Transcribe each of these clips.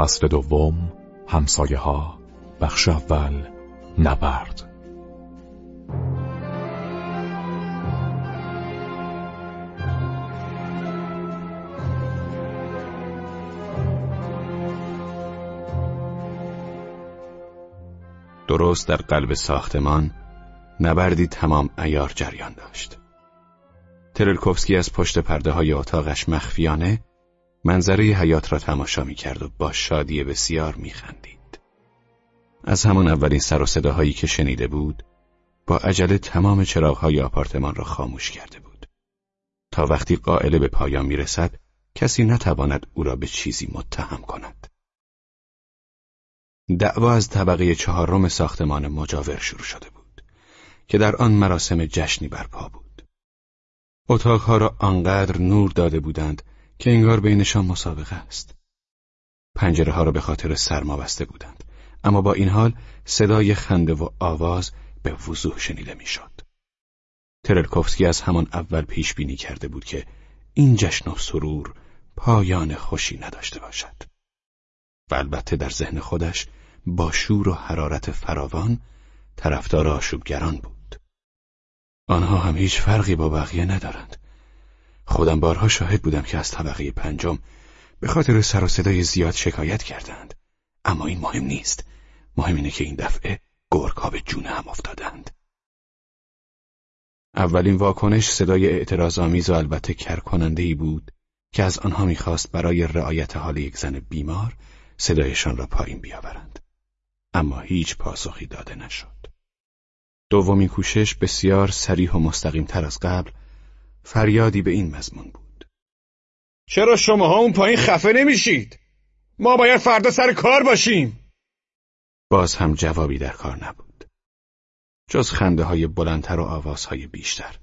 فصل دوم همسایه ها بخش اول نبرد. درست در قلب ساختمان نبردی تمام ایار جریان داشت. ترلکوفسکی از پشت پرده های اتاقش مخفیانه منظره حیات را تماشا می کرد و با شادی بسیار می خندید. از همان اولین سر و صداهایی که شنیده بود با عجله تمام چراغهای آپارتمان را خاموش کرده بود. تا وقتی قائله به پایان می رسد کسی نتواند او را به چیزی متهم کند. دعوا از طبقه چهارم ساختمان مجاور شروع شده بود که در آن مراسم جشنی برپا بود. اتاقها را آنقدر نور داده بودند که انگار بینشان مسابقه است. پنجره ها را به خاطر سرما بسته بودند اما با این حال صدای خنده و آواز به وضوح شنیده می‌شد. ترلکوفسکی از همان اول پیش بینی کرده بود که این جشن و سرور پایان خوشی نداشته باشد. و البته در ذهن خودش با شور و حرارت فراوان طرفدار آشوبگران بود. آنها هم هیچ فرقی با بقیه ندارند. خودم بارها شاهد بودم که از طبقه پنجم به خاطر سر و صدای زیاد شکایت کردند. اما این مهم نیست. مهم اینه که این دفعه گرگها به جون هم افتادند. اولین واکنش صدای اعتراض آمیز و البته کرکننده ای بود که از آنها می‌خواست برای رعایت حال یک زن بیمار صدایشان را پایین بیاورند. اما هیچ پاسخی داده نشد. دومین کوشش بسیار سریح و مستقیم تر از قبل فریادی به این مضمون بود. چرا شماها اون پایین خفه نمیشید؟ ما باید فردا سر کار باشیم. باز هم جوابی در کار نبود. جز خنده های بلندتر و آوازهای بیشتر.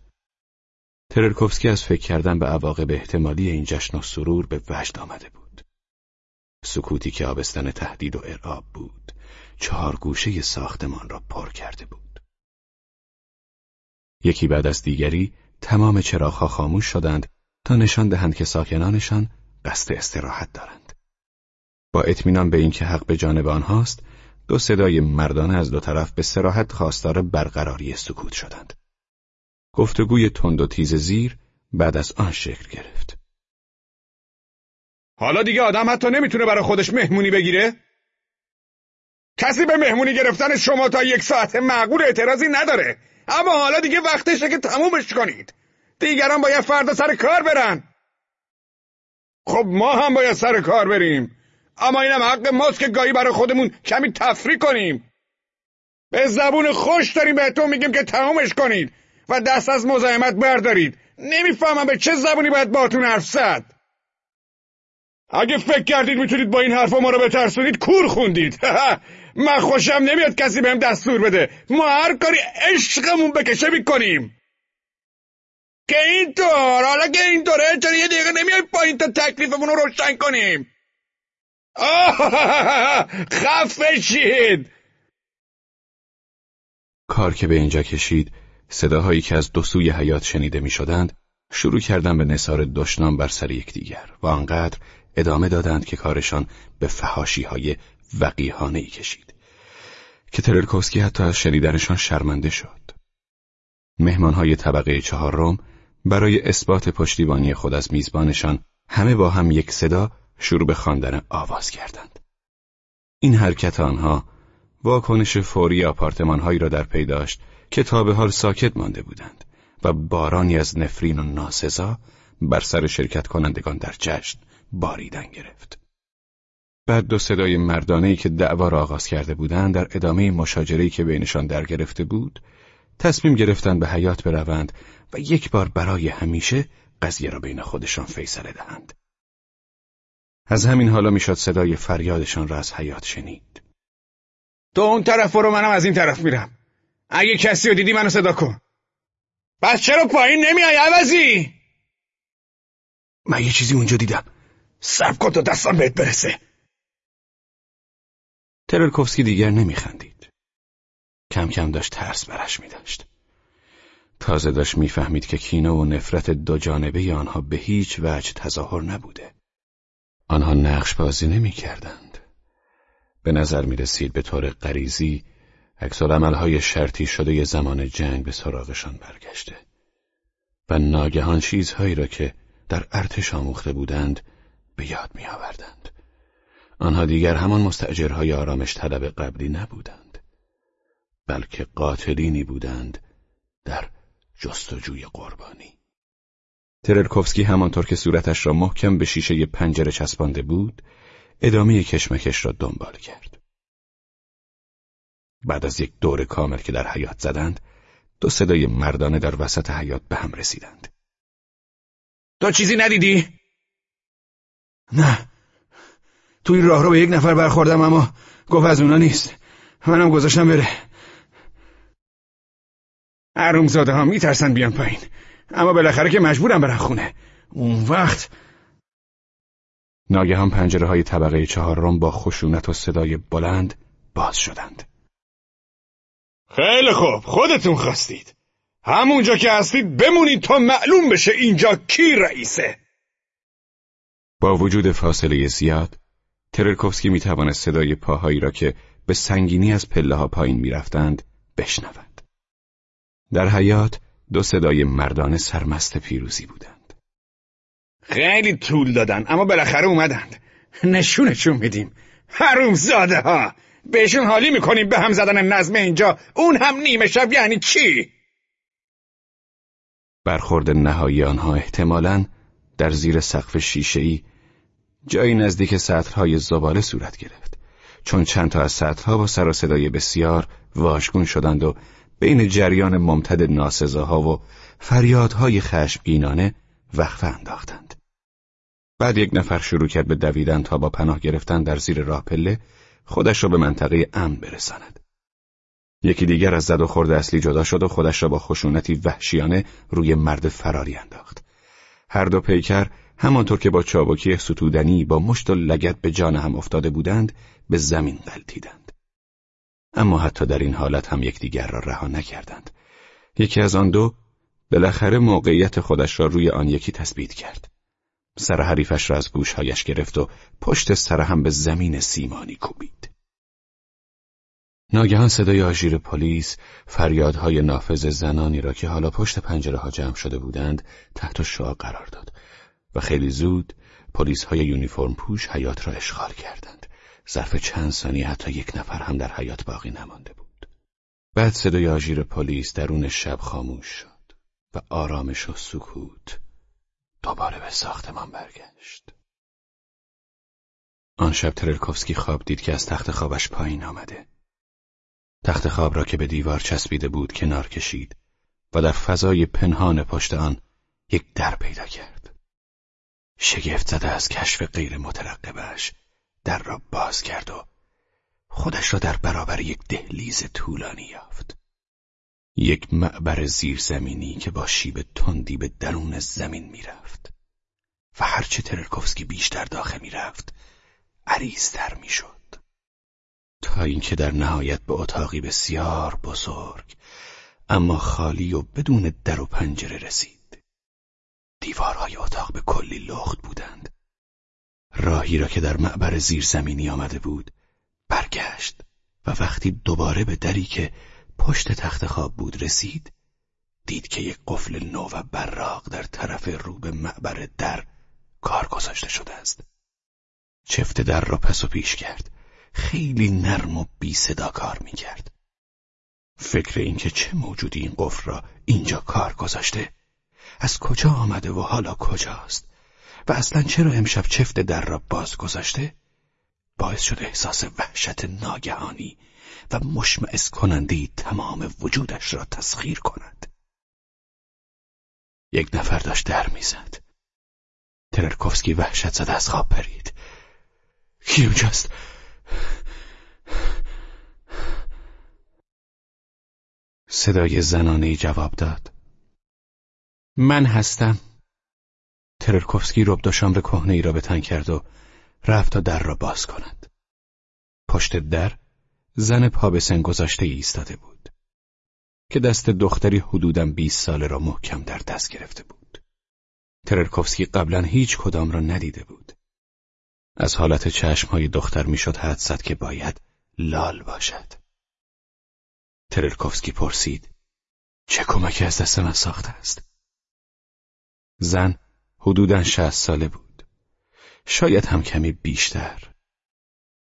ترلکوفسکی از فکر کردن به عواقب احتمالی این جشن و سرور به وجد آمده بود. سکوتی که آبستن تهدید و ارعاب بود چهار گوشه ساختمان را پر کرده بود. یکی بعد از دیگری تمام چراغها خاموش شدند تا نشان دهند که ساکنانشان قصد استراحت دارند. با اطمینان به اینکه حق به جانب آنهاست، دو صدای مردانه از دو طرف به سراحت خواستار برقراری سکوت شدند. گفتگوی تند و تیز زیر بعد از آن شکل گرفت. حالا دیگه آدم حتی نمی‌تونه برای خودش مهمونی بگیره؟ کسی به مهمونی گرفتن شما تا یک ساعت معقول اعتراضی نداره اما حالا دیگه وقتشه که تمومش کنید. دیگران باید فردا سر کار برن. خب ما هم باید سر کار بریم. اما اینم حق ماست که گاهی برای خودمون کمی تفریح کنیم. به زبون خوش داریم بهتون میگیم که تمومش کنید و دست از مزاحمت بردارید. نمی‌فهمم به چه زبونی باید باتون حرف زد. اگه فکر کردید می‌تونید با این حرف ما رو بترسونید کور خوندید. من خوشم نمیاد کسی بهم دستور بده. ما هر کاری عشقمون بکشه می‌کنیم. که اینطور حالا که اینطوره چرا یه دقیقه نمیای پایین تا تکلیفمون رو روشن کنیم؟ خفه شید. کار که به اینجا کشید صداهایی که از دو سوی حیات شنیده می شدند شروع کردن به نصار دشنام بر سر یکدیگر و آنقدر ادامه دادند که کارشان به فهاشی های وقیهانه ای کشید. که ترلکوسکی حتی از شنیدنشان شرمنده شد مهمان های طبقه چهارم برای اثبات پشتیبانی خود از میزبانشان همه با هم یک صدا شروع به خواندن آواز کردند این حرکت آنها واکنش فوری آپارتمانهایی را در پی داشت که تا به حال ساکت مانده بودند و بارانی از نفرین و ناسزا بر سر شرکت کنندگان در جشن باریدن گرفت. بعد دو صدای مردانهی که دعوا را آغاز کرده بودند در ادامه مشاجره‌ای که بینشان در گرفته بود، تصمیم گرفتند به حیات بروند و یک بار برای همیشه قضیه را بین خودشان فیصله دهند. از همین حالا می‌شد صدای فریادشان را از حیات شنید. تو اون طرف برو منم از این طرف میرم. اگه کسی رو دیدی منو صدا کن. بس چرا پایین نمیای عوضی؟ من یه چیزی اونجا دیدم. صبر کن تا دستان بهت برسه ترلکوفسکی دیگر نمیخندید کم کم داشت ترس برش میداشت تازه داشت می‌فهمید که کینه و نفرت دو جانبه آنها به هیچ وجه تظاهر نبوده آنها نقش بازی نمی کردند. به نظر می رسید به طور غریزی های شرطی شده زمان جنگ به سراغشان برگشته و ناگهان چیزهایی را که در ارتش آموخته بودند به یاد می آوردند. آنها دیگر همان مستجرهای آرامش طلب قبلی نبودند بلکه قاتلینی بودند در جستجوی قربانی. ترلکوفسکی همانطور که صورتش را محکم به شیشه پنجره چسبانده بود ادامه کشمکش را دنبال کرد. بعد از یک دور کامل که در حیات زدند دو صدای مردانه در وسط حیات به هم رسیدند. تو چیزی ندیدی؟ نه توی راه رو به یک نفر برخوردم اما گفت از اونا نیست. منم گذاشتم بره. زاده ها میترسن بیان پایین. اما بالاخره که مجبورم برن خونه. اون وقت ناگهان پنجره های طبقه چهارم با خشونت و صدای بلند باز شدند. خیلی خوب. خودتون خواستید. همونجا که هستید بمونید تا معلوم بشه اینجا کی رئیسه. با وجود فاصله زیاد ترلکوفسکی می توانست صدای پاهایی را که به سنگینی از پله ها پایین می رفتند بشنود. در حیات دو صدای مردانه سرمست پیروزی بودند. خیلی طول دادن اما بالاخره اومدند. نشونشون میدیم. حروم زاده ها. بهشون حالی می‌کنیم به هم زدن نظم اینجا اون هم نیمه شب یعنی چی؟ برخورد نهایی آنها احتمالاً در زیر سقف شیشه‌ای جایی نزدیک سطرهای زباله صورت گرفت. چون چند تا از سطرها با سر و صدای بسیار واژگون شدند و بین جریان ممتد ناسزاها و فریادهای خشمگینانه وقفه انداختند. بعد یک نفر شروع کرد به دویدن تا با پناه گرفتن در زیر راه پله خودش را به منطقه امن برساند. یکی دیگر از زد و خورد اصلی جدا شد و خودش را با خشونتی وحشیانه روی مرد فراری انداخت. هر دو پیکر همانطور که با چابکی ستودنی با مشت و لگت به جان هم افتاده بودند به زمین غلطیدند. اما حتی در این حالت هم یکدیگر را رها نکردند. یکی از آن دو بالاخره موقعیت خودش را روی آن یکی تثبیت کرد. سر حریفش را از گوشهایش گرفت و پشت سر هم به زمین سیمانی کوبید. ناگهان صدای آژیر پلیس فریادهای نافذ زنانی را که حالا پشت پنجره ها جمع شده بودند تحت شعا قرار داد. و خیلی زود پلیس های یونیفرم پوش حیات را اشغال کردند. ظرف چند ثانیه حتی یک نفر هم در حیات باقی نمانده بود. بعد صدای آژیر پلیس درون شب خاموش شد و آرامش و سکوت دوباره به ساختمان برگشت. آن شب ترلکوفسکی خواب دید که از تخت خوابش پایین آمده. تخت خواب را که به دیوار چسبیده بود کنار کشید و در فضای پنهان پشت آن یک در پیدا کرد. شگفت زده از کشف غیر مترقبش در را باز کرد و خودش را در برابر یک دهلیز طولانی یافت. یک معبر زیرزمینی که با شیب تندی به درون زمین می‌رفت و هرچه ترلکوفسکی بیشتر داخل می‌رفت عریضتر می‌شد. تا اینکه در نهایت به اتاقی بسیار بزرگ اما خالی و بدون در و پنجره رسید اتاق به کلی لخت بودند. راهی را که در معبر زیرزمینی آمده بود برگشت و وقتی دوباره به دری که پشت تخت خواب بود رسید دید که یک قفل نو و براق در طرف رو به معبر در کار گذاشته شده است. چفت در را پس و پیش کرد. خیلی نرم و بی صدا کار می کرد. فکر اینکه چه موجودی این قفل را اینجا کار گذاشته از کجا آمده و حالا کجاست؟ و اصلا چرا امشب چفت در را باز گذاشته؟ باعث شد احساس وحشت ناگهانی و مشمعز کننده تمام وجودش را تسخیر کند. یک نفر داشت در می‌زد. تررکوفسکی وحشت زده از خواب پرید. کی صدای زنانه جواب داد. من هستم تررکوفسکی رب شامر کهنه ای را به تن کرد و رفت تا در را باز کند پشت در زن پا به سن گذاشته ایستاده بود که دست دختری حدوداً 20 ساله را محکم در دست گرفته بود تررکوفسکی قبلا هیچ کدام را ندیده بود از حالت چشمهای دختر می‌شد حد زد که باید لال باشد. ترلکوفسکی پرسید چه کمکی از دست من ساخته است؟ زن حدوداً شهست ساله بود. شاید هم کمی بیشتر.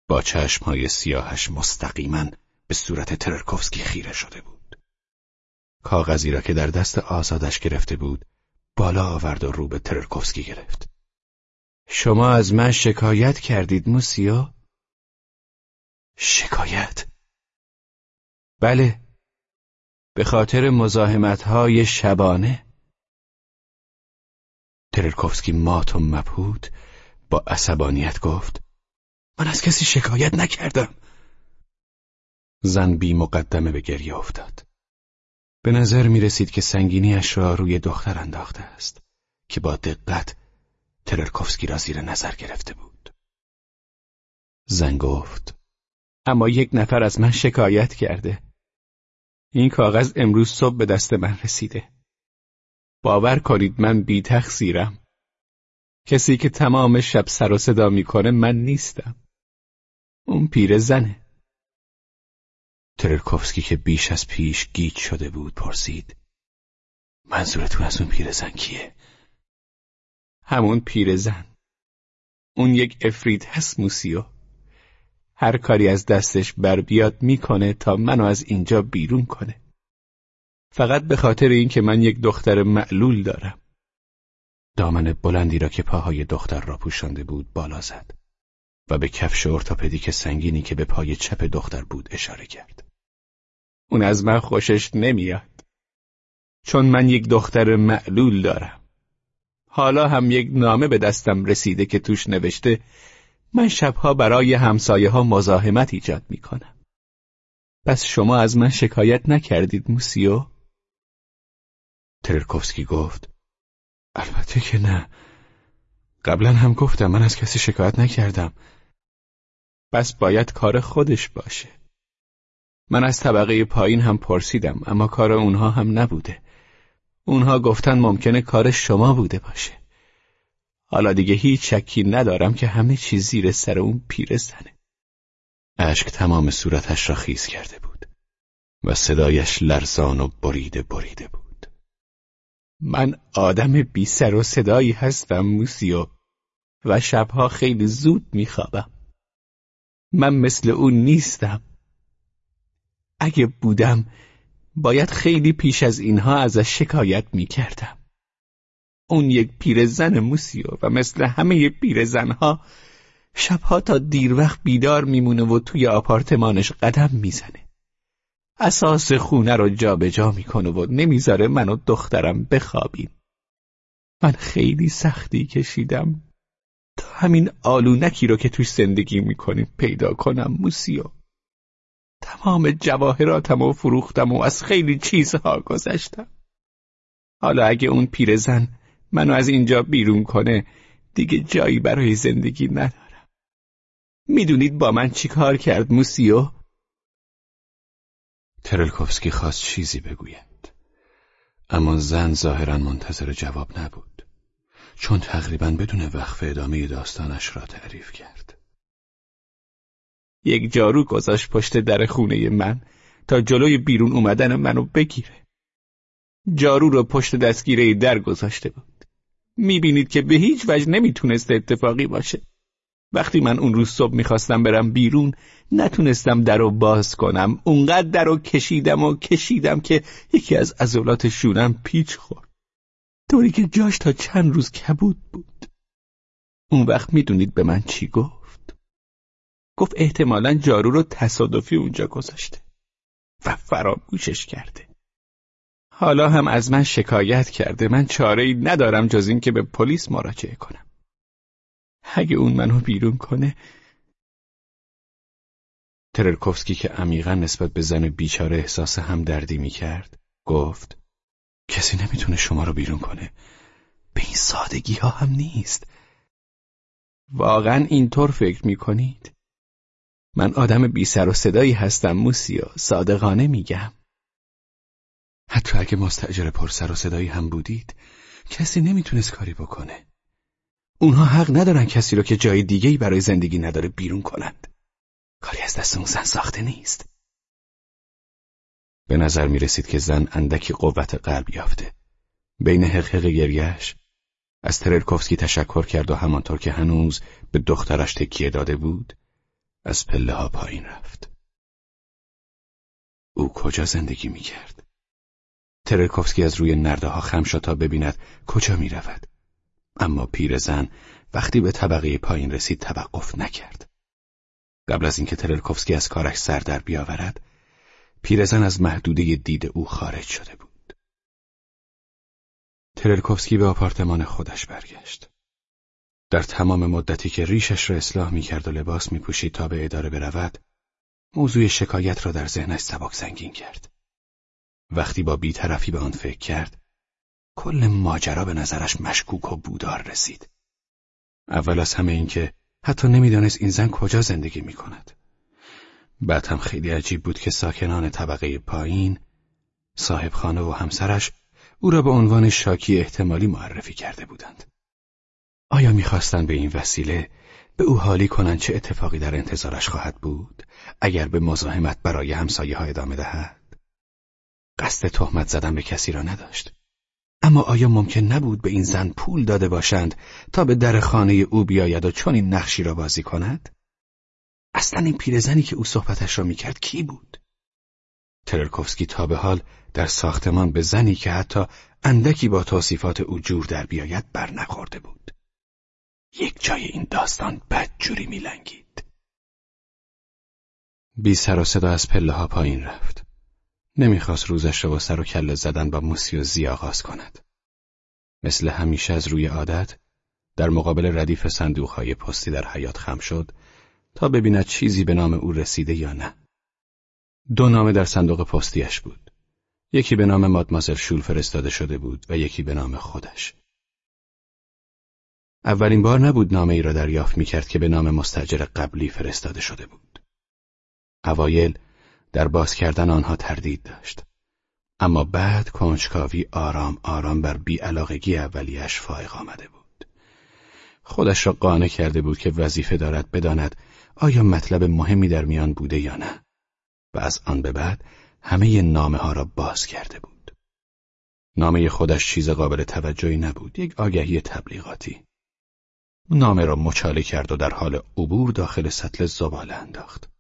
با چشمهای سیاهش مستقیما به صورت ترلکوفسکی خیره شده بود. کاغذی را که در دست آزادش گرفته بود بالا آورد و رو به ترلکوفسکی گرفت. شما از من شکایت کردید موسیو؟ شکایت؟ بله به خاطر های شبانه ترلکوفسکی مات و مبهود با عصبانیت گفت من از کسی شکایت نکردم. زن بی مقدمه به گریه افتاد. به نظر می رسید که سنگینیش را روی دختر انداخته است که با دقت ترلکوفسکی را زیر نظر گرفته بود. زن گفت اما یک نفر از من شکایت کرده. این کاغذ امروز صبح به دست من رسیده. باور کنید من بی تقصیرم کسی که تمام شب سر و صدا می‌کنه من نیستم. اون پیر زنه. ترلکوفسکی که بیش از پیش گیج شده بود پرسید منظورتون از اون پیرزن کیه؟ همون پیرزن اون یک افرید هست موسیو. هر کاری از دستش بر بیاد می‌کنه تا منو از اینجا بیرون کنه. فقط به خاطر اینکه من یک دختر معلول دارم دامن بلندی را که پاهای دختر را پوشانده بود بالا زد و به کفش ارتوپدیک سنگینی که به پای چپ دختر بود اشاره کرد اون از من خوشش نمیاد چون من یک دختر معلول دارم حالا هم یک نامه به دستم رسیده که توش نوشته من شبها برای همسایه ها مزاحمت ایجاد می کنم. پس شما از من شکایت نکردید موسیو؟ ترکوفسکی گفت البته که نه. قبلا هم گفتم من از کسی شکایت نکردم. پس باید کار خودش باشه. من از طبقه پایین هم پرسیدم اما کار اونها هم نبوده. اونها گفتن ممکنه کار شما بوده باشه. حالا دیگه هیچ شکی ندارم که همه چیز زیر سر اون پیرزنه. اشک تمام صورتش را خیز کرده بود و صدایش لرزان و بریده بریده بود. من آدم بی سر و صدایی هستم موسیو و شبها خیلی زود میخوابم. من مثل اون نیستم. اگه بودم باید خیلی پیش از اینها ازش شکایت می‌کردم. اون یک پیرزن موسیو و مثل همه پیرزنها شبها تا دیر وقت بیدار میمونه و توی آپارتمانش قدم می‌زنه. اساس خونه رو جابجا جا می‌کنه و نمی‌ذاره من و دخترم بخوابیم. من خیلی سختی کشیدم تا همین آلونکی رو که توی زندگی می‌کنیم پیدا کنم موسیو. تمام جواهراتم و فروختم و از خیلی چیزها گذشتم. حالا اگه اون پیرزن منو از اینجا بیرون کنه دیگه جایی برای زندگی ندارم می‌دونید با من چی کار کرد موسیو؟ ترلکوفسکی خواست چیزی بگوید. اما زن ظاهرا منتظر جواب نبود چون تقریبا بدون وقف ادامه داستانش را تعریف کرد. یک جارو گذاشت پشت در خونه من تا جلوی بیرون اومدن منو بگیره. جارو رو پشت دستگیره در گذاشته بود. می‌بینید که به هیچ وجه نمی‌تونست اتفاقی باشه. وقتی من اون روز صبح می‌خواستم برم بیرون نتونستم در رو باز کنم. اونقدر در رو کشیدم و کشیدم که یکی از عضلات شونم پیچ خورد. طوری که جاش تا چند روز کبود بود. اون وقت می‌دونید به من چی گفت؟ گفت احتمالا جارو رو تصادفی اونجا گذاشته و فراموشش کرده. حالا هم از من شکایت کرده. من چاره ای ندارم جز این که به پلیس مراجعه کنم. اگه اون منو بیرون کنه. ترلکوفسکی که عمیقا نسبت به زن بیچاره احساس هم دردی می کرد گفت کسی نمی‌تونه شما رو بیرون کنه. به این سادگی ها هم نیست. واقعا اینطور فکر می کنید من آدم بی سر و صدایی هستم موسیو. صادقانه میگم. حتی اگه مستجر پرسر و صدایی هم بودید کسی نمی‌تونست کاری بکنه. اونها حق ندارن کسی رو که جای دیگهی برای زندگی نداره بیرون کنند. کاری از دست اون زن ساخته نیست. به نظر می رسید که زن اندکی قوت قلب یافته. بین حقحق گریش از ترلکوفسکی تشکر کرد و همانطور که هنوز به دخترش تکیه داده بود از پله ها پایین رفت. او کجا زندگی می کرد؟ ترلکوفسکی از روی نرده ها خم شد تا ببیند کجا می رود. اما پیرزن وقتی به طبقه پایین رسید توقف نکرد. قبل از اینکه ترلکوفسکی از کارش سر در بیاورد، پیرزن از محدوده دید او خارج شده بود. ترلکوفسکی به آپارتمان خودش برگشت. در تمام مدتی که ریشش را اصلاح می کرد و لباس می پوشید تا به اداره برود، موضوع شکایت را در ذهنش سبک زنگین کرد. وقتی با بیطرفی به آن فکر کرد، کل ماجرا به نظرش مشکوک و بودار رسید. اول از همه این که حتی نمی‌دانست این زن کجا زندگی می کند. بعد هم خیلی عجیب بود که ساکنان طبقه پایین صاحب خانه و همسرش او را به عنوان شاکی احتمالی معرفی کرده بودند. آیا می‌خواستند به این وسیله به او حالی کنند چه اتفاقی در انتظارش خواهد بود اگر به مزاحمت برای همسایه ها ادامه دهد؟ قصد تهمت زدن به کسی را نداشت. اما آیا ممکن نبود به این زن پول داده باشند تا به در خانه او بیاید و چون این نقشی را بازی کند؟ اصلا این پیرزنی که او صحبتش را می‌کرد کی بود؟ ترلکوفسکی تا به حال در ساختمان به زنی که حتی اندکی با توصیفات او جور در بیاید بر نخورده بود. یک جای این داستان بدجوری میلنگید. بی سر و صدا از پله ها پایین رفت. نمی‌خواست روزش را با سر و کله زدن با موسی و زی آغاز کند. مثل همیشه از روی عادت در مقابل ردیف صندوقهای پستی در حیات خم شد تا ببیند چیزی به نام او رسیده یا نه. دو نامه در صندوق پستیش بود. یکی به نام مادمازر شول فرستاده شده بود و یکی به نام خودش. اولین بار نبود نامه ای را دریافت می کرد که به نام مستجر قبلی فرستاده شده بود. اوایل در باز کردن آنها تردید داشت. اما بعد کنجکاوی آرام آرام بر بیعلاقگی اولیش فائق آمده بود. خودش را قانع کرده بود که وظیفه دارد بداند آیا مطلب مهمی در میان بوده یا نه و از آن به بعد همه نامه ها را باز کرده بود. نامه خودش چیز قابل توجهی نبود، یک آگهی تبلیغاتی. نامه را مچاله کرد و در حال عبور داخل سطل زباله انداخت.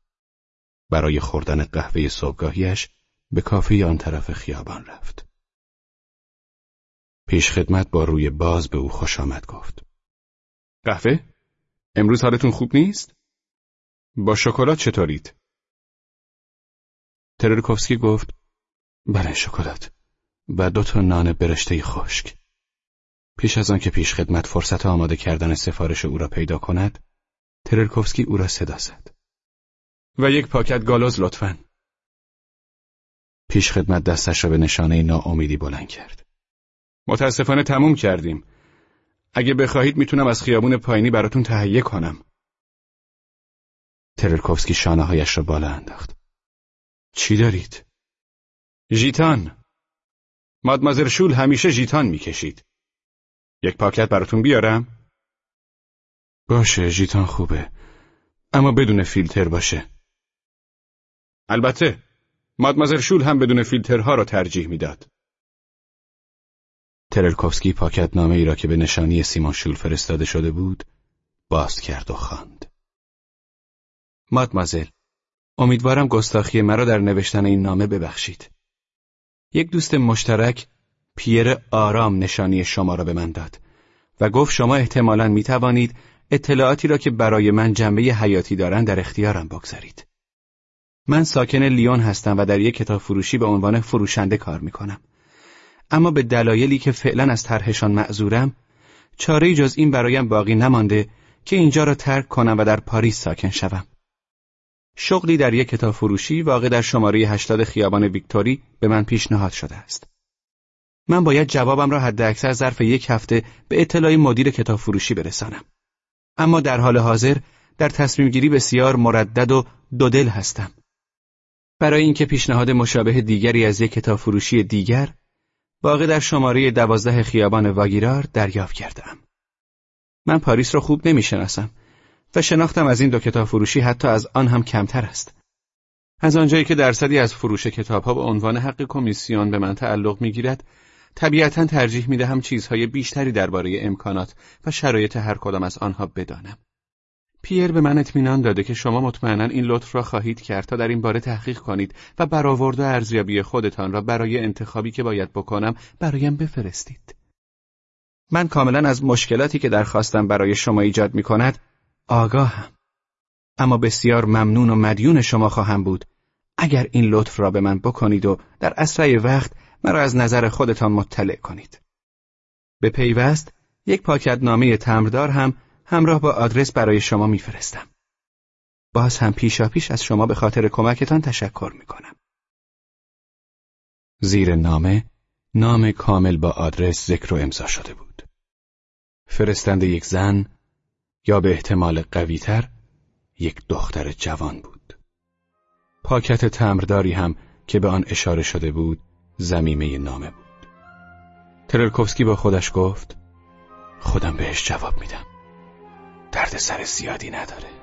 برای خوردن قهوه صبحگاهیش به کافه آن طرف خیابان رفت. پیش خدمت با روی باز به او خوش آمد گفت. قهوه؟ امروز حالتون خوب نیست؟ با شکلات چطورید؟ ترلکوفسکی گفت بله شکلات و دو تا نان برشته خشک. پیش از آن که پیش خدمت فرصت آماده کردن سفارش او را پیدا کند، ترلکوفسکی او را صدا زد. و یک پاکت گالوز لطفا. پیش خدمت دستش را به نشانه ناامیدی بلند کرد. متاسفانه تموم کردیم. اگه بخواهید می‌تونم از خیابون پایینی براتون تهیه کنم. ترلکوفسکی شانه هایش را بالا انداخت. چی دارید؟ ژیتان. مادمازر شول همیشه ژیتان می‌کشید. یک پاکت براتون بیارم؟ باشه ژیتان خوبه. اما بدون فیلتر باشه. البته مادمازر شول هم بدون فیلترها را ترجیح می‌داد. ترلکوفسکی پاکت نامه ای را که به نشانی سیمان شول فرستاده شده بود باز کرد و خواند. مادمازل امیدوارم گستاخی مرا در نوشتن این نامه ببخشید. یک دوست مشترک پیر آرام نشانی شما را به من داد و گفت شما احتمالا می توانید اطلاعاتی را که برای من جنبه حیاتی دارند در اختیارم بگذارید. من ساکن لیون هستم و در یک کتاب فروشی به عنوان فروشنده کار می کنم. اما به دلایلی که فعلا از طرحشان معذورم چاره جز این برایم باقی نمانده که اینجا را ترک کنم و در پاریس ساکن شوم. شغلی در یک کتاب فروشی واقع در شماره 80 خیابان ویکتوری به من پیشنهاد شده است. من باید جوابم را حد اکثر ظرف یک هفته به اطلاع مدیر کتاب فروشی برسانم. اما در حال حاضر در تصمیم گیری بسیار مردد و دودل هستم. برای اینکه پیشنهاد مشابه دیگری از یک کتاب فروشی دیگر واقع در شماره دوازده خیابان واگیرار دریافت کردم. من پاریس را خوب نمی‌شناسم و شناختم از این دو کتاب فروشی حتی از آن هم کمتر است. از آنجایی که درصدی از فروش کتابها به عنوان حق کمیسیون به من تعلق می‌گیرد، طبیعتا ترجیح می دهم چیزهای بیشتری درباره امکانات و شرایط هر کدام از آنها بدانم. پیر به من اطمینان داده که شما مطمئنا این لطف را خواهید کرد تا در این باره تحقیق کنید و برآورد و ارزیابی خودتان را برای انتخابی که باید بکنم برایم بفرستید. من کاملا از مشکلاتی که درخواستم برای شما ایجاد می کند آگاهم. اما بسیار ممنون و مدیون شما خواهم بود اگر این لطف را به من بکنید و در اسرع وقت مرا از نظر خودتان مطلع کنید. به پیوست یک پاکتنامه تمردار هم همراه با آدرس برای شما میفرستم. باز هم پیشا پیش از شما به خاطر کمکتان تشکر می کنم. زیر نامه نام کامل با آدرس ذکر و امضا شده بود. فرستنده یک زن یا به احتمال قویتر یک دختر جوان بود. پاکت تمرداری هم که به آن اشاره شده بود زمیمه نامه بود. ترلکوفسکی با خودش گفت خودم بهش جواب میدم. درد سر زیادی نداره.